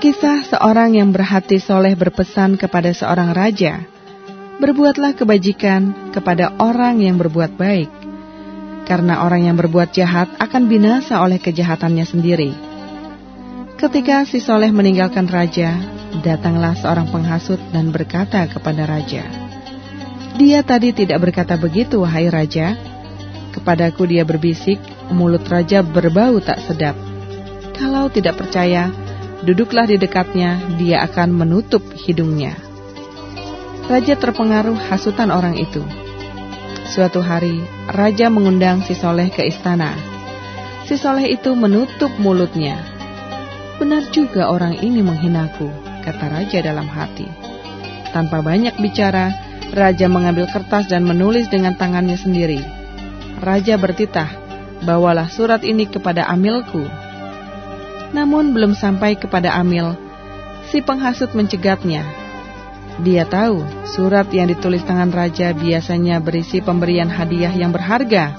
Alkisah seorang yang berhati soleh berpesan kepada seorang raja, Berbuatlah kebajikan kepada orang yang berbuat baik, karena orang yang berbuat jahat akan binasa oleh kejahatannya sendiri. Ketika si soleh meninggalkan raja, datanglah seorang penghasut dan berkata kepada raja, Dia tadi tidak berkata begitu, wahai raja. Kepadaku dia berbisik, mulut raja berbau tak sedap. Kalau tidak percaya, duduklah di dekatnya, dia akan menutup hidungnya. Raja terpengaruh hasutan orang itu. Suatu hari, raja mengundang si soleh ke istana. Si soleh itu menutup mulutnya. Benar juga orang ini menghinaku, kata raja dalam hati. Tanpa banyak bicara, raja mengambil kertas dan menulis dengan tangannya sendiri. Raja bertitah, bawalah surat ini kepada amilku, namun belum sampai kepada Amil, si penghasut mencegatnya. Dia tahu surat yang ditulis tangan raja biasanya berisi pemberian hadiah yang berharga.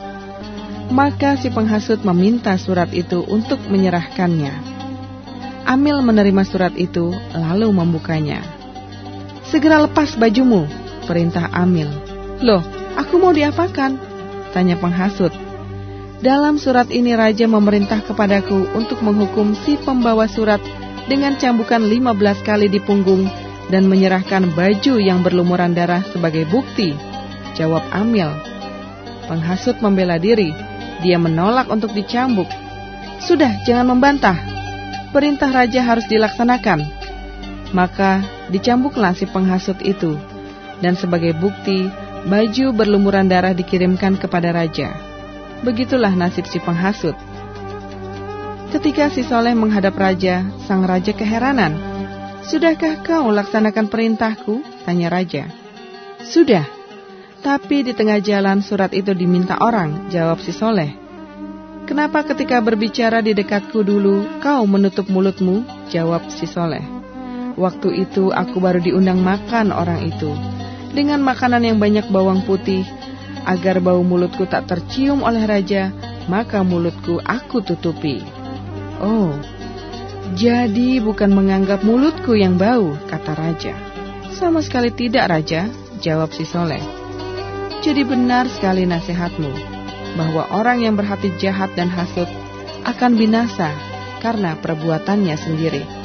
Maka si penghasut meminta surat itu untuk menyerahkannya. Amil menerima surat itu lalu membukanya. Segera lepas bajumu, perintah Amil. Loh, aku mau diapakan? Tanya penghasut. Dalam surat ini raja memerintah kepadaku untuk menghukum si pembawa surat dengan cambukan 15 kali di punggung dan menyerahkan baju yang berlumuran darah sebagai bukti. Jawab Amil. Penghasut membela diri. Dia menolak untuk dicambuk. Sudah, jangan membantah. Perintah raja harus dilaksanakan. Maka dicambuklah si penghasut itu. Dan sebagai bukti, baju berlumuran darah dikirimkan kepada raja. Begitulah nasib si penghasut. Ketika si Soleh menghadap raja, sang raja keheranan. Sudahkah kau laksanakan perintahku? Tanya raja. Sudah, tapi di tengah jalan surat itu diminta orang, jawab si Soleh. Kenapa ketika berbicara di dekatku dulu, kau menutup mulutmu? Jawab si Soleh. Waktu itu aku baru diundang makan orang itu. Dengan makanan yang banyak bawang putih, agar bau mulutku tak tercium oleh raja, maka mulutku aku tutupi. Oh, jadi bukan menganggap mulutku yang bau, kata raja. Sama sekali tidak, raja, jawab si Soleh. Jadi benar sekali nasihatmu, bahwa orang yang berhati jahat dan hasut akan binasa karena perbuatannya sendiri.